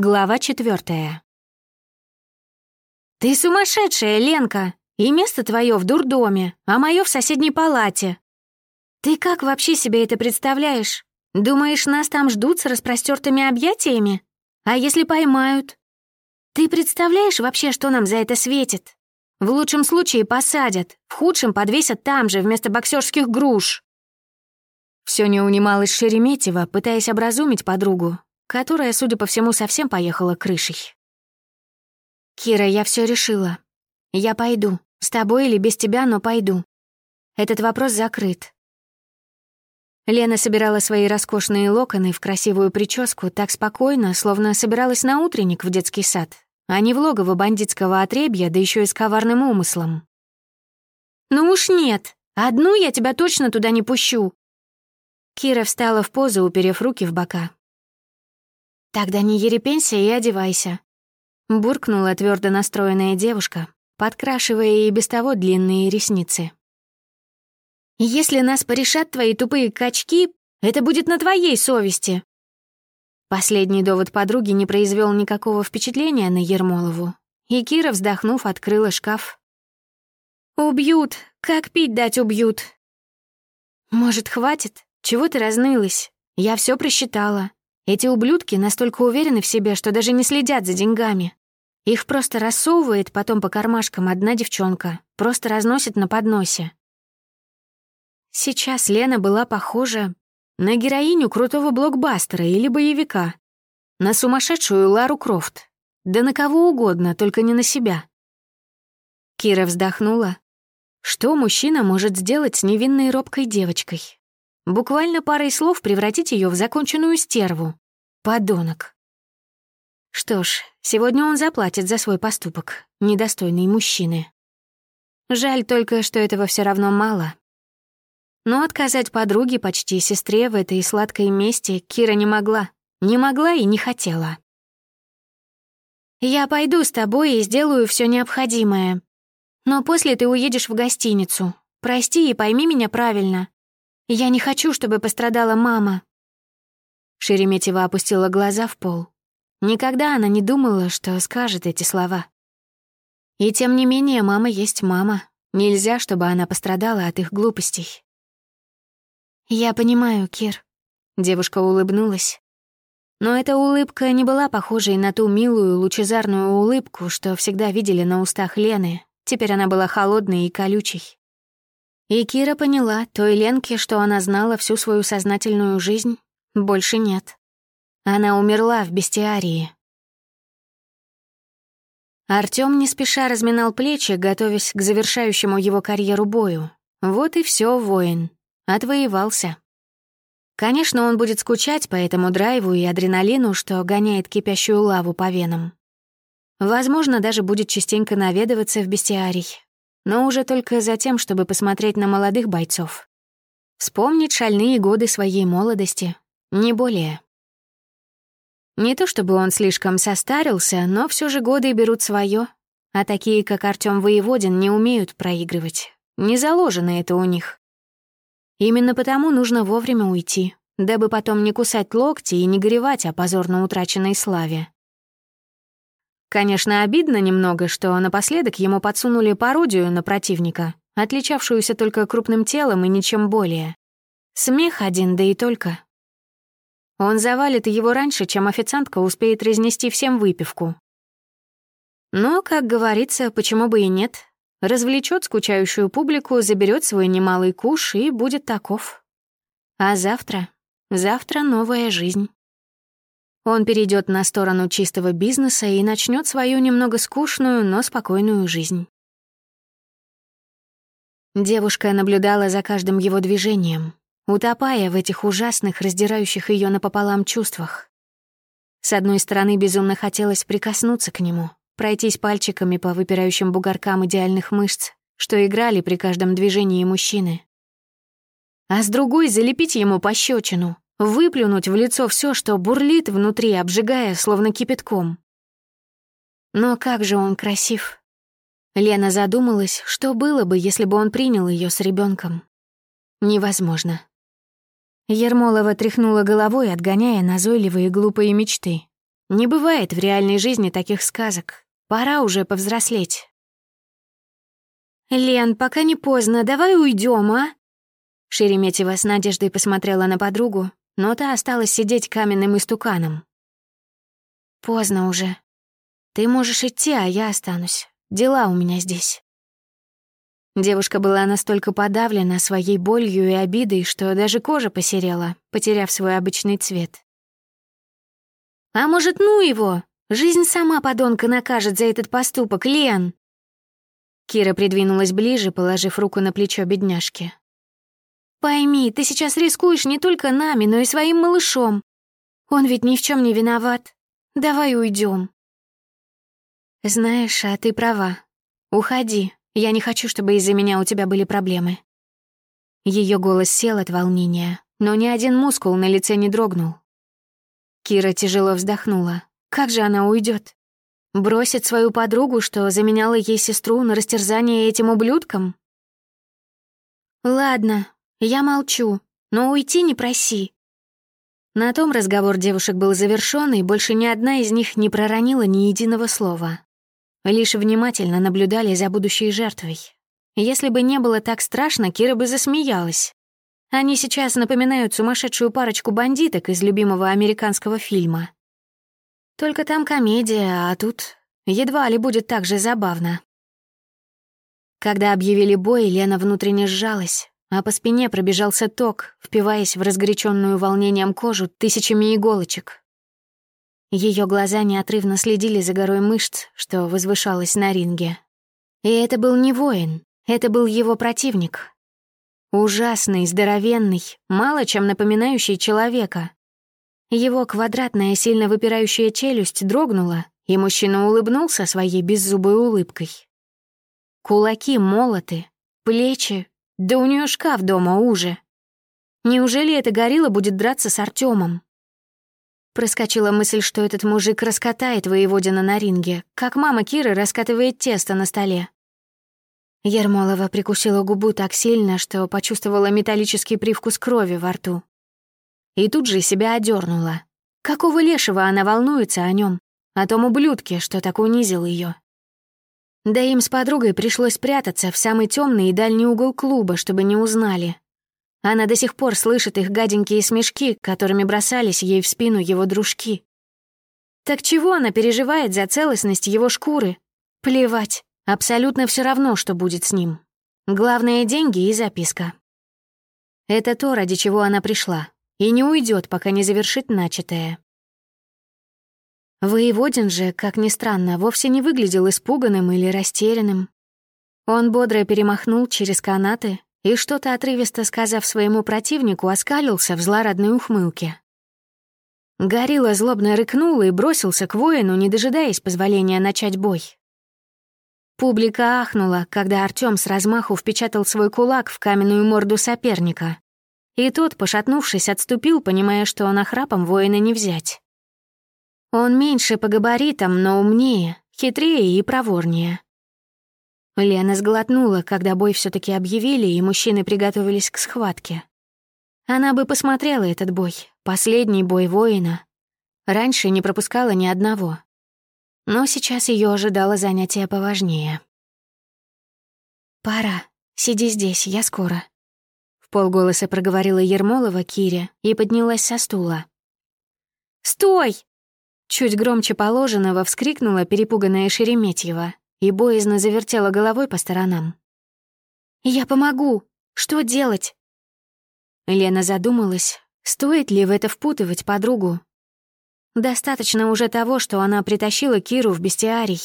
Глава четвертая. «Ты сумасшедшая, Ленка! И место твое в дурдоме, а мое в соседней палате. Ты как вообще себе это представляешь? Думаешь, нас там ждут с распростертыми объятиями? А если поймают? Ты представляешь вообще, что нам за это светит? В лучшем случае посадят, в худшем подвесят там же, вместо боксерских груш». Все не унималась Шереметьева, пытаясь образумить подругу, которая, судя по всему, совсем поехала крышей. «Кира, я все решила. Я пойду. С тобой или без тебя, но пойду. Этот вопрос закрыт». Лена собирала свои роскошные локоны в красивую прическу так спокойно, словно собиралась на утренник в детский сад, а не в логово бандитского отребья, да еще и с коварным умыслом. «Ну уж нет, одну я тебя точно туда не пущу». Кира встала в позу, уперев руки в бока, «Тогда не ерепенься и одевайся», — буркнула твердо настроенная девушка, подкрашивая и без того длинные ресницы. «Если нас порешат твои тупые качки, это будет на твоей совести». Последний довод подруги не произвел никакого впечатления на Ермолову, и Кира, вздохнув, открыла шкаф. «Убьют! Как пить дать убьют!» «Может, хватит? Чего ты разнылась? Я все просчитала. Эти ублюдки настолько уверены в себе, что даже не следят за деньгами. Их просто рассовывает потом по кармашкам одна девчонка, просто разносит на подносе. Сейчас Лена была похожа на героиню крутого блокбастера или боевика, на сумасшедшую Лару Крофт, да на кого угодно, только не на себя. Кира вздохнула. Что мужчина может сделать с невинной робкой девочкой? Буквально парой слов превратить ее в законченную стерву. Подонок. Что ж, сегодня он заплатит за свой поступок, недостойный мужчины. Жаль только, что этого все равно мало. Но отказать подруге, почти сестре в этой сладкой мести Кира не могла. Не могла и не хотела. «Я пойду с тобой и сделаю все необходимое. Но после ты уедешь в гостиницу. Прости и пойми меня правильно. Я не хочу, чтобы пострадала мама». Шереметьева опустила глаза в пол. Никогда она не думала, что скажет эти слова. И тем не менее, мама есть мама. Нельзя, чтобы она пострадала от их глупостей. «Я понимаю, Кир», — девушка улыбнулась. Но эта улыбка не была похожей на ту милую, лучезарную улыбку, что всегда видели на устах Лены. Теперь она была холодной и колючей. И Кира поняла, той Ленке, что она знала всю свою сознательную жизнь, больше нет. Она умерла в бестиарии. Артём не спеша разминал плечи, готовясь к завершающему его карьеру бою. Вот и все, воин. Отвоевался. Конечно, он будет скучать по этому драйву и адреналину, что гоняет кипящую лаву по венам. Возможно, даже будет частенько наведываться в бестиарий, но уже только за тем, чтобы посмотреть на молодых бойцов. Вспомнить шальные годы своей молодости, не более. Не то чтобы он слишком состарился, но все же годы берут свое, а такие, как Артём Воеводин, не умеют проигрывать. Не заложено это у них. Именно потому нужно вовремя уйти, дабы потом не кусать локти и не горевать о позорно утраченной славе. Конечно, обидно немного, что напоследок ему подсунули пародию на противника, отличавшуюся только крупным телом и ничем более. Смех один, да и только. Он завалит его раньше, чем официантка успеет разнести всем выпивку. Но, как говорится, почему бы и нет. Развлечет скучающую публику, заберет свой немалый куш и будет таков. А завтра? Завтра новая жизнь. Он перейдет на сторону чистого бизнеса и начнет свою немного скучную, но спокойную жизнь. Девушка наблюдала за каждым его движением, утопая в этих ужасных, раздирающих ее напополам чувствах. С одной стороны, безумно хотелось прикоснуться к нему, пройтись пальчиками по выпирающим бугоркам идеальных мышц, что играли при каждом движении мужчины. А с другой — залепить ему пощечину, выплюнуть в лицо все, что бурлит внутри, обжигая, словно кипятком. Но как же он красив. Лена задумалась, что было бы, если бы он принял ее с ребенком. Невозможно. Ермолова тряхнула головой, отгоняя назойливые глупые мечты. Не бывает в реальной жизни таких сказок. Пора уже повзрослеть. «Лен, пока не поздно, давай уйдем, а?» Шереметьева с надеждой посмотрела на подругу, но та осталась сидеть каменным истуканом. «Поздно уже. Ты можешь идти, а я останусь. Дела у меня здесь». Девушка была настолько подавлена своей болью и обидой, что даже кожа посерела, потеряв свой обычный цвет. «А может, ну его? Жизнь сама подонка накажет за этот поступок, Лен!» Кира придвинулась ближе, положив руку на плечо бедняжки. «Пойми, ты сейчас рискуешь не только нами, но и своим малышом. Он ведь ни в чем не виноват. Давай уйдем. «Знаешь, а ты права. Уходи. Я не хочу, чтобы из-за меня у тебя были проблемы». Ее голос сел от волнения, но ни один мускул на лице не дрогнул. Кира тяжело вздохнула. Как же она уйдет? Бросит свою подругу, что заменяла ей сестру на растерзание этим ублюдком? Ладно, я молчу, но уйти не проси. На том разговор девушек был завершён, и больше ни одна из них не проронила ни единого слова. Лишь внимательно наблюдали за будущей жертвой. Если бы не было так страшно, Кира бы засмеялась. Они сейчас напоминают сумасшедшую парочку бандиток из любимого американского фильма. Только там комедия, а тут едва ли будет так же забавно. Когда объявили бой, Лена внутренне сжалась, а по спине пробежался ток, впиваясь в разгоряченную волнением кожу тысячами иголочек. Ее глаза неотрывно следили за горой мышц, что возвышалась на ринге. И это был не воин, это был его противник, Ужасный, здоровенный, мало чем напоминающий человека. Его квадратная, сильно выпирающая челюсть дрогнула, и мужчина улыбнулся своей беззубой улыбкой. Кулаки молоты, плечи, да у нее шкаф дома уже. Неужели эта горилла будет драться с Артемом? Проскочила мысль, что этот мужик раскатает воеводина на ринге, как мама Киры раскатывает тесто на столе. Ермолова прикусила губу так сильно, что почувствовала металлический привкус крови во рту. И тут же себя одернула. Какого лешего она волнуется о нем, о том ублюдке, что так унизил ее. Да им с подругой пришлось прятаться в самый темный и дальний угол клуба, чтобы не узнали. Она до сих пор слышит их гаденькие смешки, которыми бросались ей в спину его дружки. Так чего она переживает за целостность его шкуры? Плевать. Абсолютно все равно, что будет с ним. Главное — деньги и записка. Это то, ради чего она пришла, и не уйдет, пока не завершит начатое. Воеводин же, как ни странно, вовсе не выглядел испуганным или растерянным. Он бодро перемахнул через канаты и, что-то отрывисто сказав своему противнику, оскалился в злорадной ухмылке. Горилла злобно рыкнула и бросился к воину, не дожидаясь позволения начать бой. Публика ахнула, когда Артём с размаху впечатал свой кулак в каменную морду соперника. И тот, пошатнувшись, отступил, понимая, что он охрапом воина не взять. Он меньше по габаритам, но умнее, хитрее и проворнее. Лена сглотнула, когда бой все таки объявили, и мужчины приготовились к схватке. Она бы посмотрела этот бой, последний бой воина. Раньше не пропускала ни одного. Но сейчас ее ожидало занятие поважнее. «Пора. Сиди здесь, я скоро», — в полголоса проговорила Ермолова Кире и поднялась со стула. «Стой!» Чуть громче положенного вскрикнула перепуганная Шереметьева и боязно завертела головой по сторонам. «Я помогу! Что делать?» Лена задумалась, стоит ли в это впутывать подругу, Достаточно уже того, что она притащила Киру в бестиарий,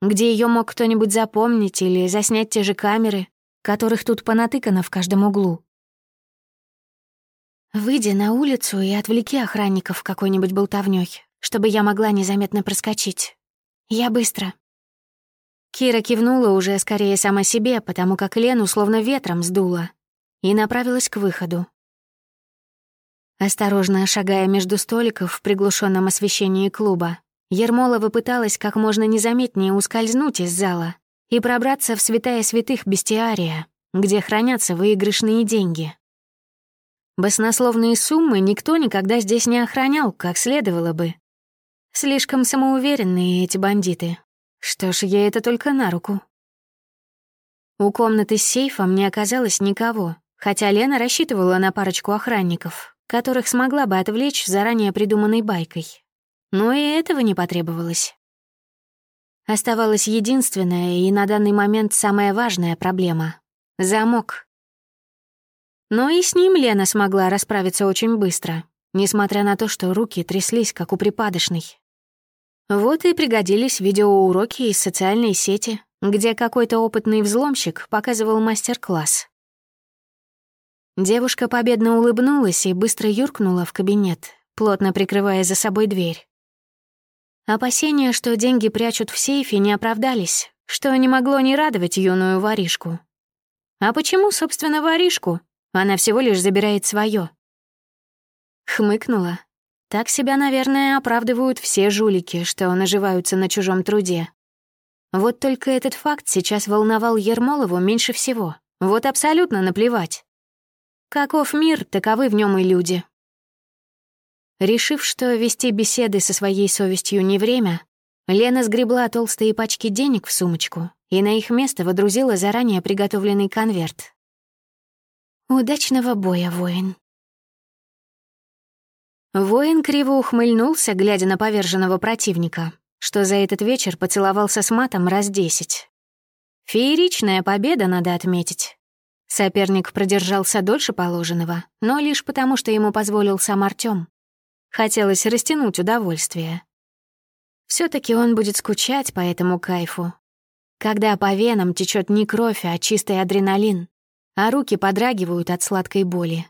где ее мог кто-нибудь запомнить или заснять те же камеры, которых тут понатыкано в каждом углу. Выйди на улицу и отвлеки охранников какой-нибудь болтовнёй, чтобы я могла незаметно проскочить. Я быстро. Кира кивнула уже скорее сама себе, потому как Лену словно ветром сдуло, и направилась к выходу. Осторожно шагая между столиков в приглушенном освещении клуба, Ермолова пыталась как можно незаметнее ускользнуть из зала и пробраться в святая святых бестиария, где хранятся выигрышные деньги. Баснословные суммы никто никогда здесь не охранял, как следовало бы. Слишком самоуверенные эти бандиты. Что ж, ей это только на руку. У комнаты с сейфом не оказалось никого, хотя Лена рассчитывала на парочку охранников, которых смогла бы отвлечь заранее придуманной байкой. Но и этого не потребовалось. Оставалась единственная и на данный момент самая важная проблема — замок. Но и с ним Лена смогла расправиться очень быстро, несмотря на то, что руки тряслись, как у припадочной. Вот и пригодились видеоуроки из социальной сети, где какой-то опытный взломщик показывал мастер-класс. Девушка победно улыбнулась и быстро юркнула в кабинет, плотно прикрывая за собой дверь. Опасения, что деньги прячут в сейфе, не оправдались, что не могло не радовать юную воришку. А почему, собственно, воришку? Она всего лишь забирает свое. Хмыкнула. Так себя, наверное, оправдывают все жулики, что наживаются на чужом труде. Вот только этот факт сейчас волновал Ермолову меньше всего. Вот абсолютно наплевать. Каков мир, таковы в нем и люди. Решив, что вести беседы со своей совестью не время, Лена сгребла толстые пачки денег в сумочку и на их место водрузила заранее приготовленный конверт. «Удачного боя, воин». Воин криво ухмыльнулся, глядя на поверженного противника, что за этот вечер поцеловался с матом раз десять. Фееричная победа, надо отметить. Соперник продержался дольше положенного, но лишь потому, что ему позволил сам Артём. Хотелось растянуть удовольствие. все таки он будет скучать по этому кайфу. Когда по венам течет не кровь, а чистый адреналин, а руки подрагивают от сладкой боли.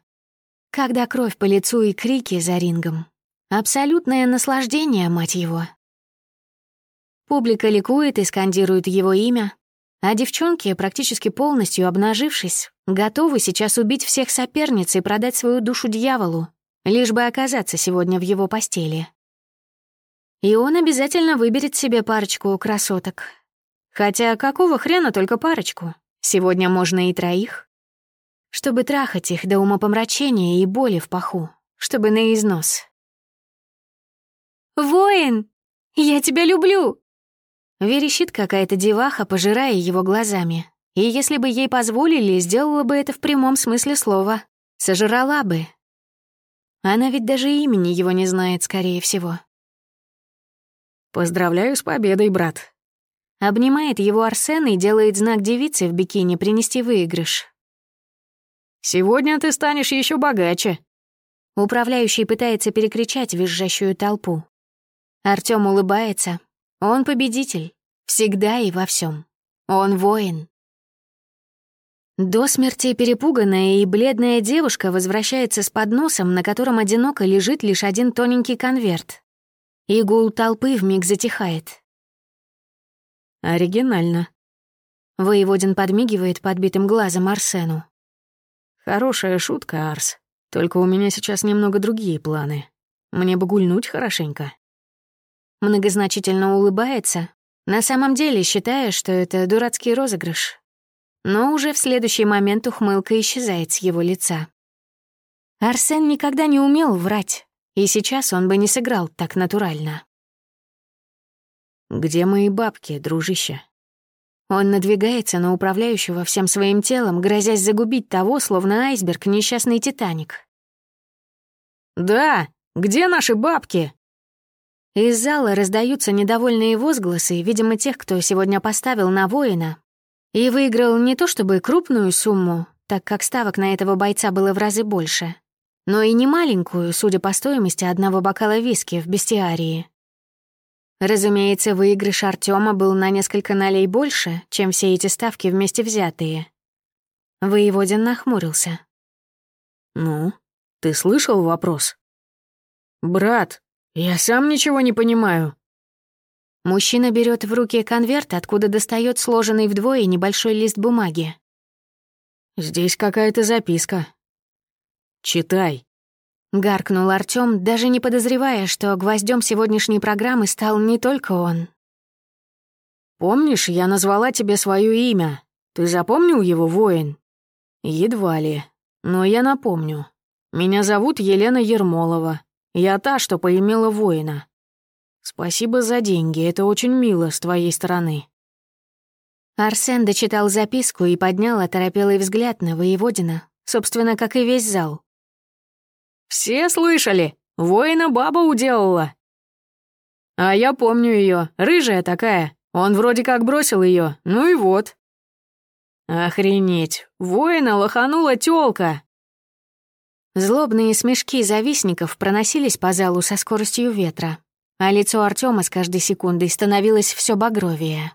Когда кровь по лицу и крики за рингом. Абсолютное наслаждение, мать его. Публика ликует и скандирует его имя, а девчонки, практически полностью обнажившись, готовы сейчас убить всех соперниц и продать свою душу дьяволу, лишь бы оказаться сегодня в его постели. И он обязательно выберет себе парочку красоток. Хотя какого хрена только парочку? Сегодня можно и троих. Чтобы трахать их до умопомрачения и боли в паху, чтобы на износ. «Воин, я тебя люблю!» Верещит какая-то деваха, пожирая его глазами. И если бы ей позволили, сделала бы это в прямом смысле слова. Сожрала бы, она ведь даже имени его не знает, скорее всего. «Поздравляю с победой, брат». Обнимает его Арсен и делает знак девице в бикини принести выигрыш. «Сегодня ты станешь еще богаче». Управляющий пытается перекричать визжащую толпу. Артём улыбается. Он победитель. Всегда и во всем. Он воин. До смерти перепуганная и бледная девушка возвращается с подносом, на котором одиноко лежит лишь один тоненький конверт. И гул толпы вмиг затихает. «Оригинально», — Воеводин подмигивает подбитым глазом Арсену. «Хорошая шутка, Арс. Только у меня сейчас немного другие планы. Мне бы гульнуть хорошенько». Многозначительно улыбается, на самом деле считая, что это дурацкий розыгрыш, но уже в следующий момент ухмылка исчезает с его лица. Арсен никогда не умел врать, и сейчас он бы не сыграл так натурально. «Где мои бабки, дружище?» Он надвигается на управляющего всем своим телом, грозясь загубить того, словно айсберг, несчастный Титаник. «Да, где наши бабки?» Из зала раздаются недовольные возгласы, видимо, тех, кто сегодня поставил на воина, и выиграл не то чтобы крупную сумму, так как ставок на этого бойца было в разы больше, но и не маленькую, судя по стоимости одного бокала виски в бестиарии. Разумеется, выигрыш Артема был на несколько налей больше, чем все эти ставки вместе взятые. Воеводин нахмурился. «Ну, ты слышал вопрос?» «Брат, я сам ничего не понимаю», Мужчина берет в руки конверт, откуда достает сложенный вдвое небольшой лист бумаги. «Здесь какая-то записка. Читай». Гаркнул Артём, даже не подозревая, что гвоздем сегодняшней программы стал не только он. «Помнишь, я назвала тебе свое имя? Ты запомнил его, воин?» «Едва ли. Но я напомню. Меня зовут Елена Ермолова. Я та, что поимела воина. Спасибо за деньги, это очень мило с твоей стороны». Арсен дочитал записку и поднял оторопелый взгляд на воеводина, собственно, как и весь зал. «Все слышали? Воина баба уделала!» «А я помню ее, рыжая такая. Он вроде как бросил ее, ну и вот». «Охренеть, воина лоханула тёлка!» Злобные смешки завистников проносились по залу со скоростью ветра, а лицо Артема с каждой секундой становилось все багровее.